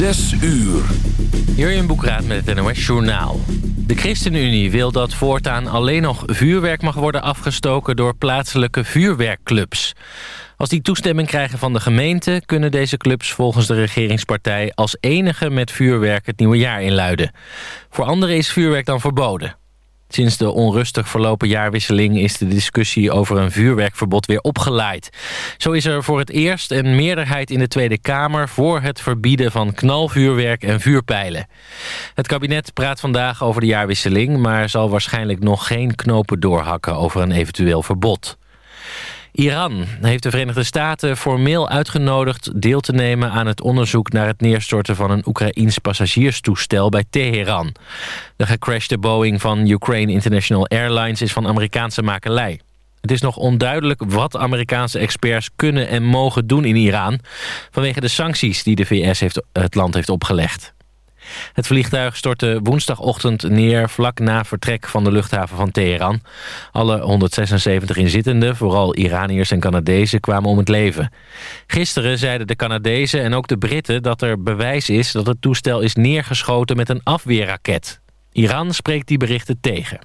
Zes uur. Jurjen Boekraat met het NOS Journaal. De ChristenUnie wil dat voortaan alleen nog vuurwerk mag worden afgestoken door plaatselijke vuurwerkclubs. Als die toestemming krijgen van de gemeente... kunnen deze clubs volgens de regeringspartij als enige met vuurwerk het nieuwe jaar inluiden. Voor anderen is vuurwerk dan verboden. Sinds de onrustig verlopen jaarwisseling is de discussie over een vuurwerkverbod weer opgeleid. Zo is er voor het eerst een meerderheid in de Tweede Kamer voor het verbieden van knalvuurwerk en vuurpijlen. Het kabinet praat vandaag over de jaarwisseling, maar zal waarschijnlijk nog geen knopen doorhakken over een eventueel verbod. Iran heeft de Verenigde Staten formeel uitgenodigd deel te nemen aan het onderzoek naar het neerstorten van een Oekraïns passagierstoestel bij Teheran. De gecrashte Boeing van Ukraine International Airlines is van Amerikaanse makelij. Het is nog onduidelijk wat Amerikaanse experts kunnen en mogen doen in Iran... vanwege de sancties die de VS het land heeft opgelegd. Het vliegtuig stortte woensdagochtend neer vlak na vertrek van de luchthaven van Teheran. Alle 176 inzittenden, vooral Iraniërs en Canadezen, kwamen om het leven. Gisteren zeiden de Canadezen en ook de Britten dat er bewijs is dat het toestel is neergeschoten met een afweerraket. Iran spreekt die berichten tegen.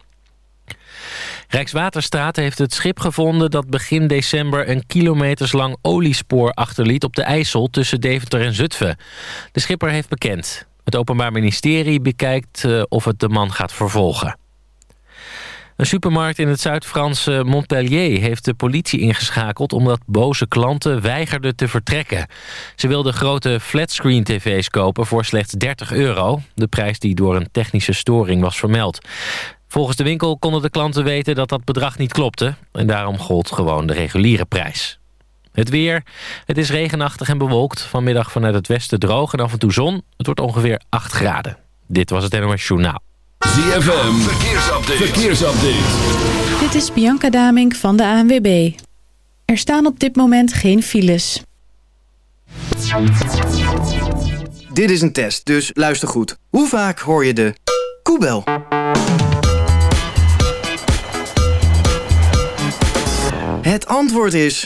Rijkswaterstaat heeft het schip gevonden dat begin december een kilometerslang oliespoor achterliet op de IJssel tussen Deventer en Zutphen. De schipper heeft bekend. Het Openbaar Ministerie bekijkt uh, of het de man gaat vervolgen. Een supermarkt in het Zuid-Franse Montpellier heeft de politie ingeschakeld... omdat boze klanten weigerden te vertrekken. Ze wilden grote flatscreen tv's kopen voor slechts 30 euro. De prijs die door een technische storing was vermeld. Volgens de winkel konden de klanten weten dat dat bedrag niet klopte... en daarom gold gewoon de reguliere prijs. Het weer. Het is regenachtig en bewolkt. Vanmiddag vanuit het westen droog en af en toe zon. Het wordt ongeveer 8 graden. Dit was het NOS Journaal. ZFM. Verkeersupdate. Verkeersupdate. Dit is Bianca Damink van de ANWB. Er staan op dit moment geen files. Dit is een test, dus luister goed. Hoe vaak hoor je de koebel? Het antwoord is...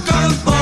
rock on.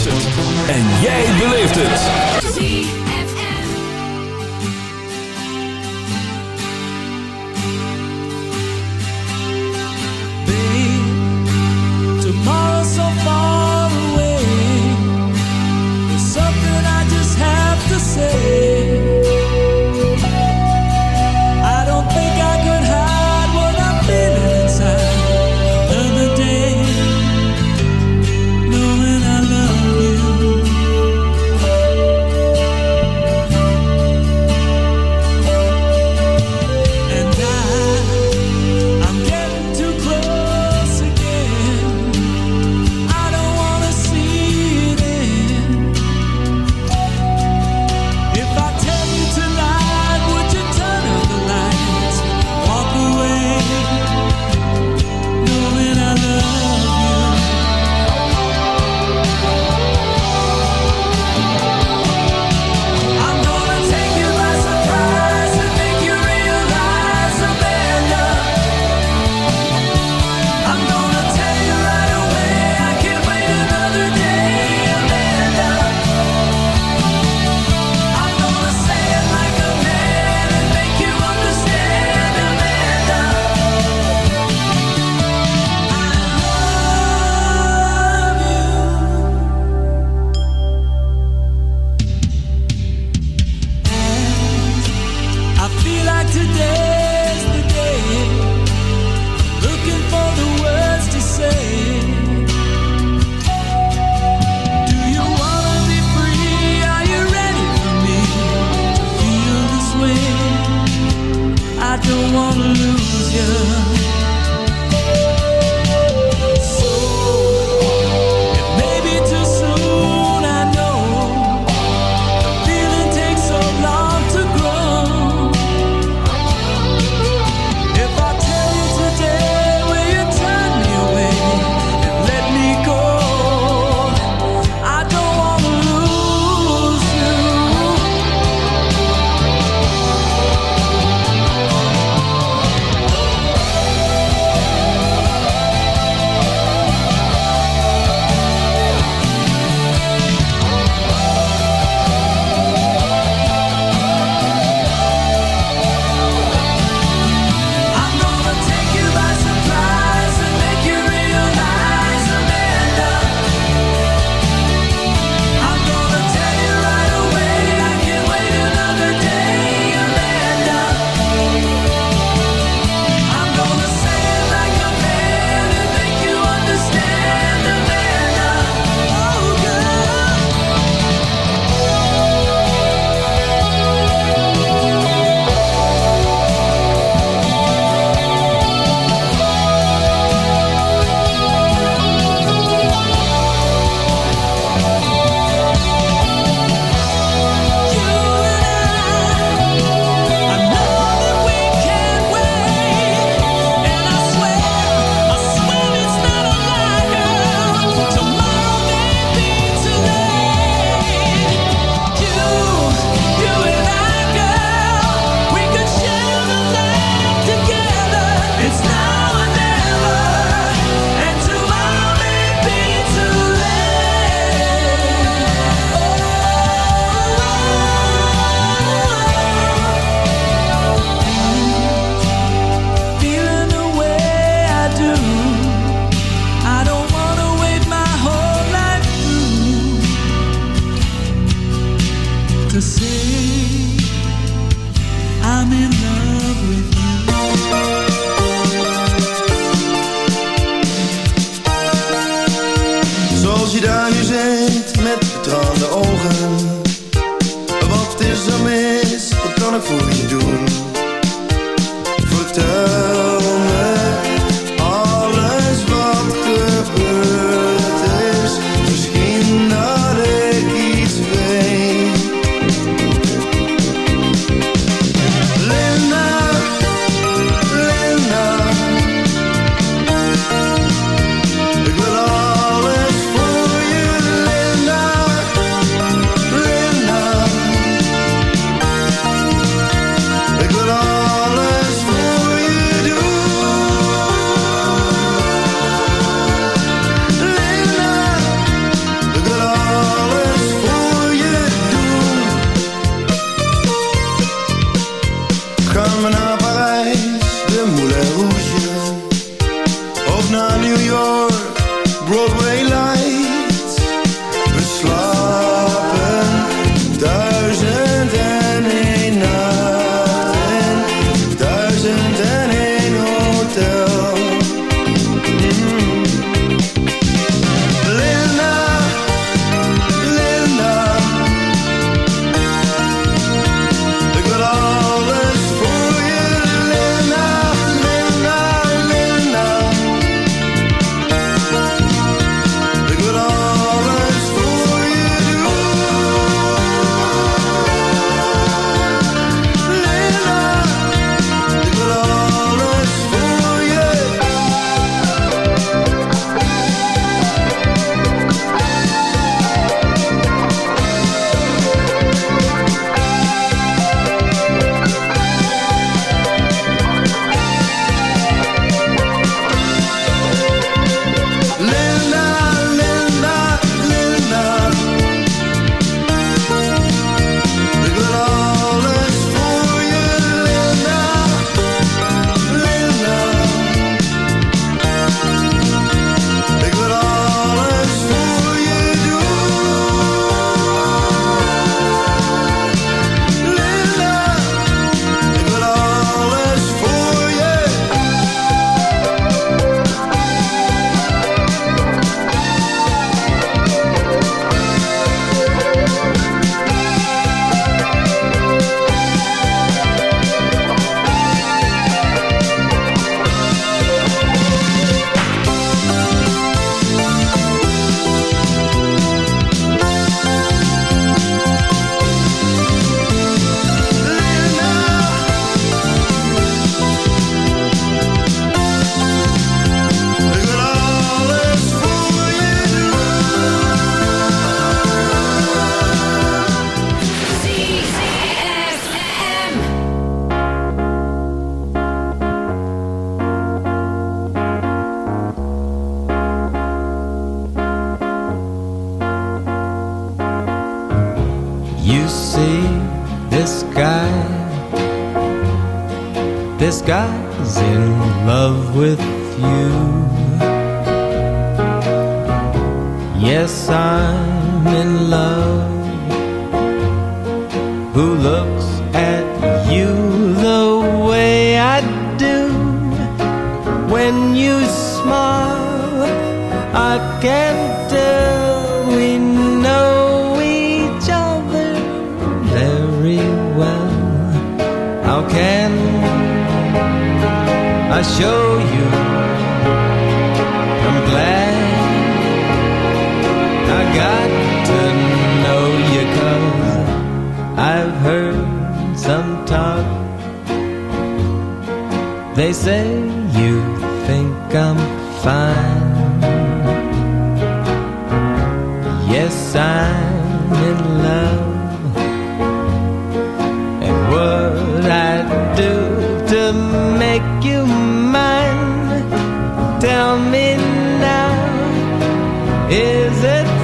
Is it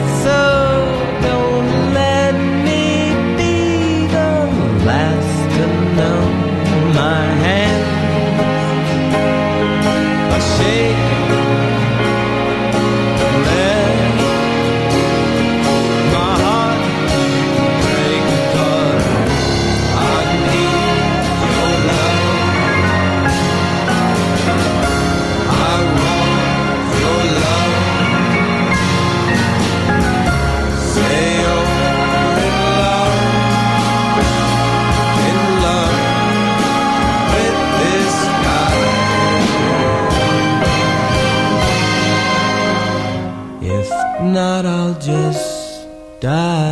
da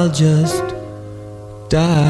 I'll just die.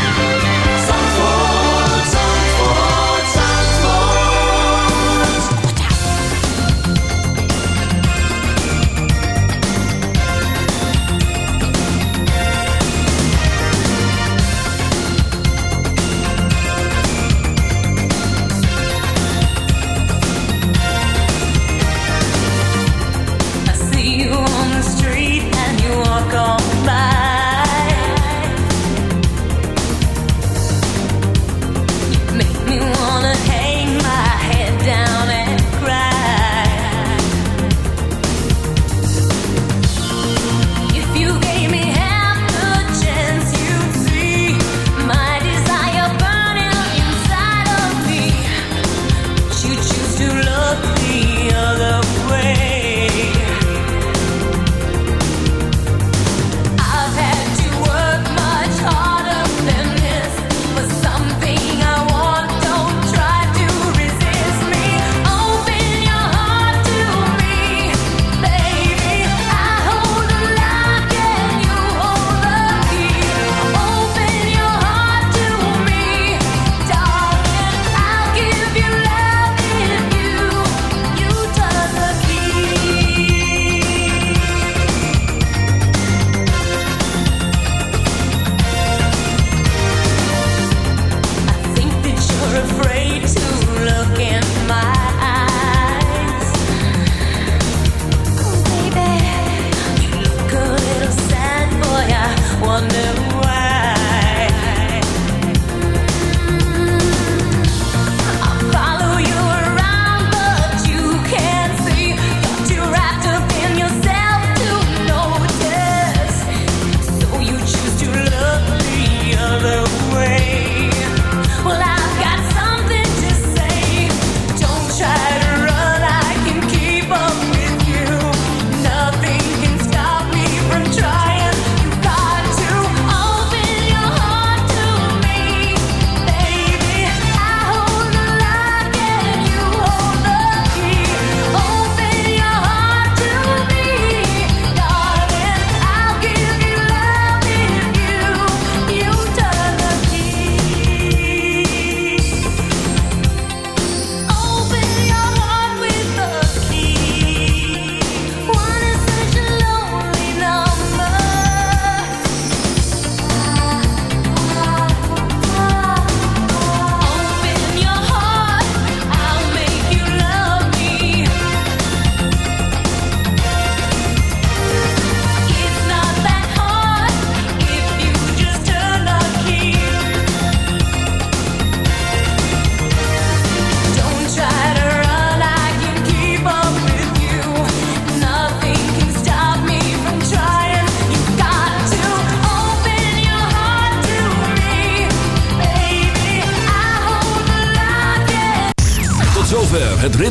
one never.